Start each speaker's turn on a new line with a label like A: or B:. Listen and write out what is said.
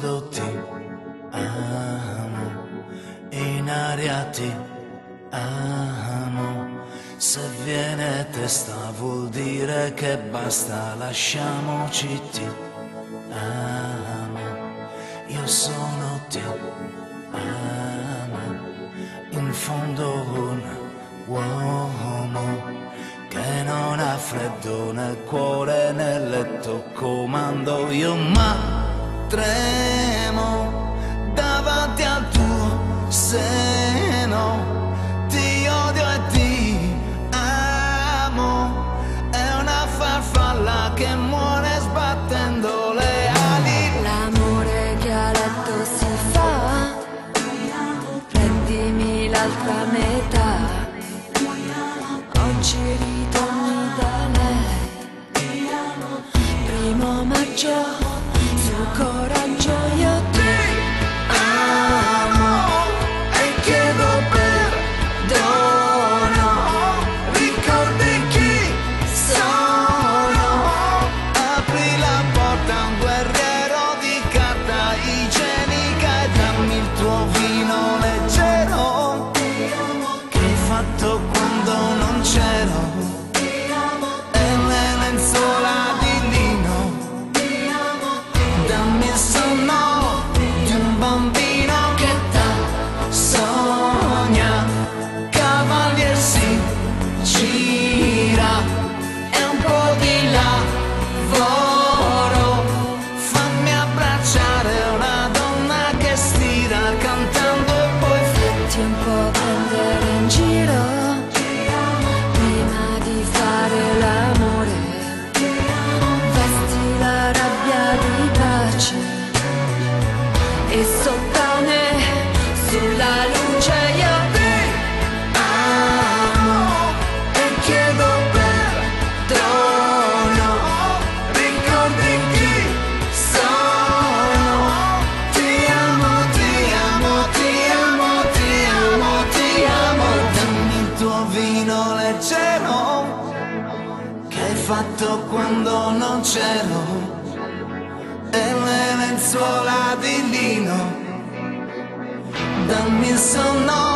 A: solo ti amo, in aria ti amo. Se viene testa vuol dire che basta, lasciamoci ti amo. Io sono ti amo, in fondo un uomo che non ha freddo nel cuore, nel letto comando io ma tremo davanti al tuo seno ti odio e ti amo è una farfalla che muore sbattendo le ali
B: L'amore che a letto si fa, prendimi l'altra metà. Oggi ritorni da lei. Primo maggio,
A: fatto quando non c'ero
B: sottane sulla luce io ti amo e chiedo perdono.
A: ricordi chi sono. Ti amo ti amo ti amo ti amo ti amo. Dammi il tuo vino leggero che hai fatto quando non c'ero e le lenzuola di lino. Dammi il sonno